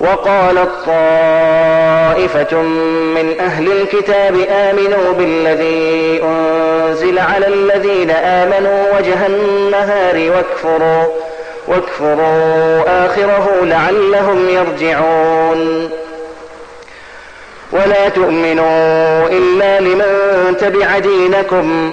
وقالت طائفة من أهل الكتاب آمنوا بالذي أنزل على الذين آمنوا وجه النهار واكفروا واكفروا آخره لعلهم يرجعون. ولا تؤمنوا إلا لمن تبع دينكم.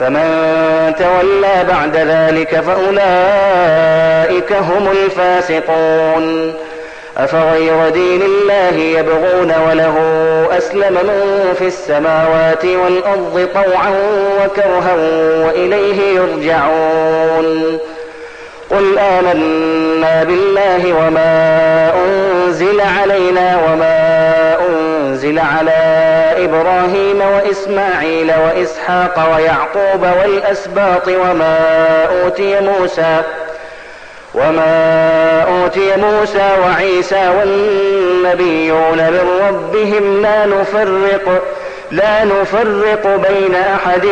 فمن تولى بعد ذلك فأولئك هم الفاسقون. أفغير دين الله يبغون وله أسلم من في السماوات والأرض طوعا وكرها وإليه يرجعون. قل آمنا بالله وما أنزل علينا وما أنزل على إبراهيم وإسماعيل وإسحاق ويعقوب والأسباط وما أوتي موسى وما أوتي موسى وعيسى والنبيون من ربهم لا نفرق لا نفرق بين أحد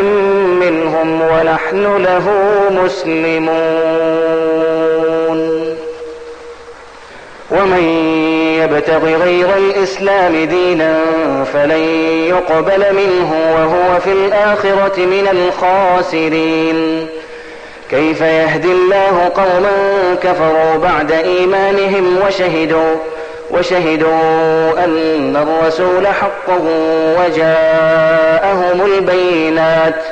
منهم ونحن له مسلمون. ومن يبتغ غير الإسلام دينا فلن يقبل منه وهو في الآخرة من الخاسرين. كيف يهدي الله قوما كفروا بعد إيمانهم وشهدوا وشهدوا أن الرسول حق وجاءهم البينات.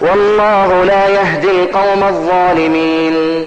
والله لا يهدي القوم الظالمين.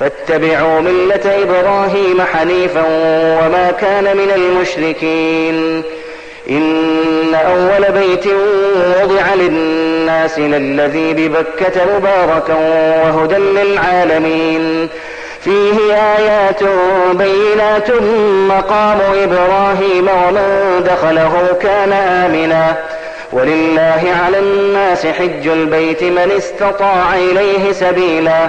فاتبعوا ملة إبراهيم حنيفا وما كان من المشركين. إن أول بيت وضع للناس للذي ببكة مباركا وهدى للعالمين. فيه آيات بينات مقام إبراهيم ومن دخله كان آمنا. ولله على الناس حج البيت من استطاع إليه سبيلا.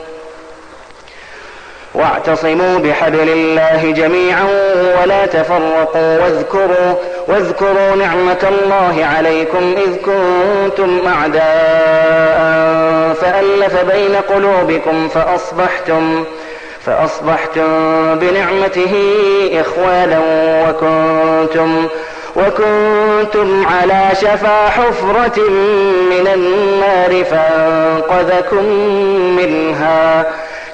واعتصموا بحبل الله جميعا ولا تفرقوا واذكروا واذكروا نعمة الله عليكم إذ كنتم أعداء فألف بين قلوبكم فأصبحتم فأصبحتم بنعمته إخوانا وكنتم وكنتم على شفا حفرة من النار فأنقذكم منها.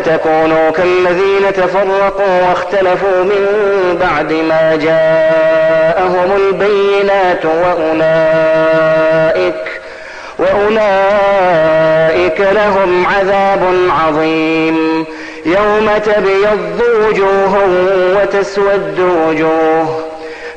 تكونوا كالذين تفرقوا واختلفوا من بعد ما جاءهم البينات وأولئك وأولئك لهم عذاب عظيم. يوم تبيض وجوه وتسود وجوه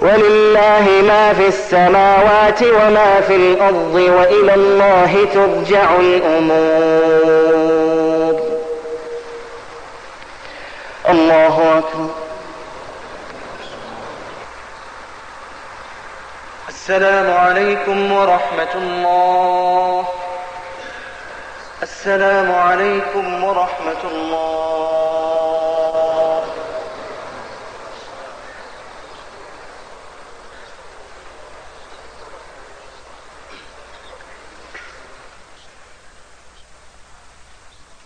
ولله ما في السماوات وما في الأرض وإلى الله ترجع الأمور. الله أكبر. السلام عليكم ورحمة الله. السلام عليكم ورحمة الله.